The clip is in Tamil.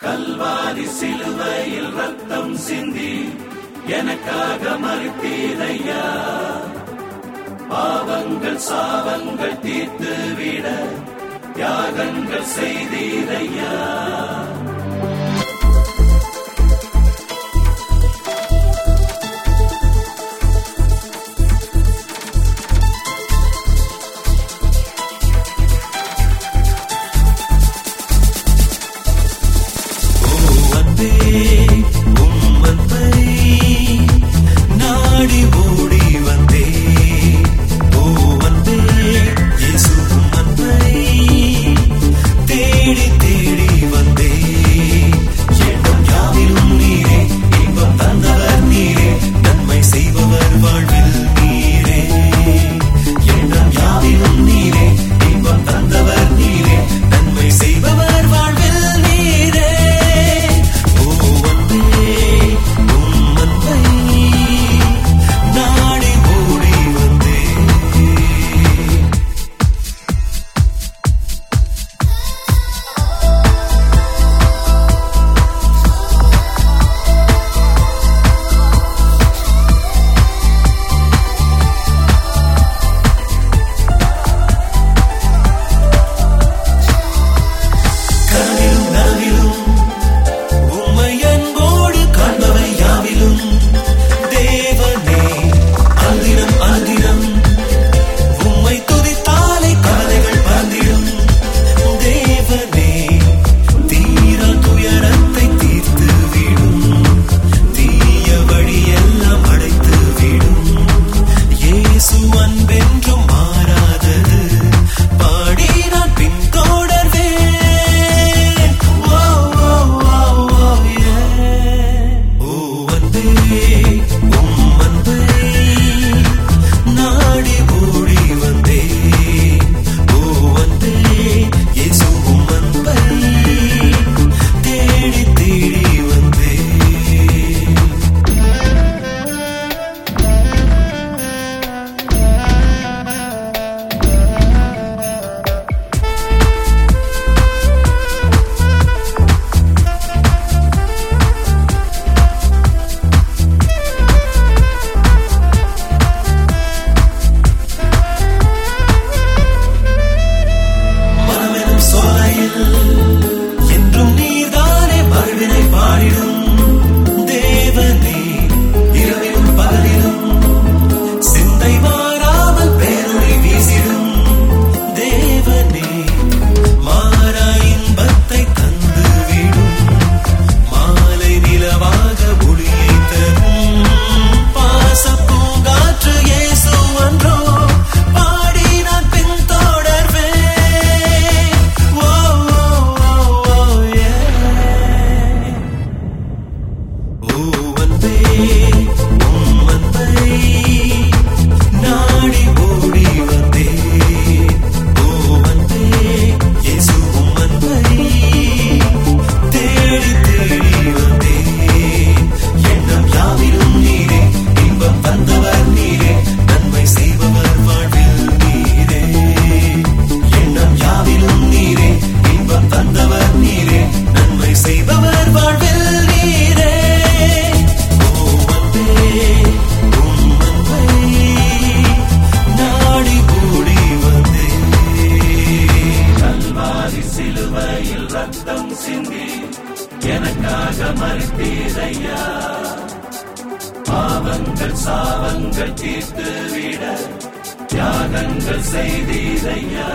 கல்வாரி சிலுவையில் ரத்தம் சிந்தி எனக்காக மறுத்தீரையா? பாவங்கள் சாவங்கள் தீர்த்து விட தியாகங்கள் செய்தீரையா? Are you? எதற்காக மறுத்தீரையா? பாவங்கள் சாவங்கள் தீர்த்து விட தியாகங்கள் செய்தீரையா?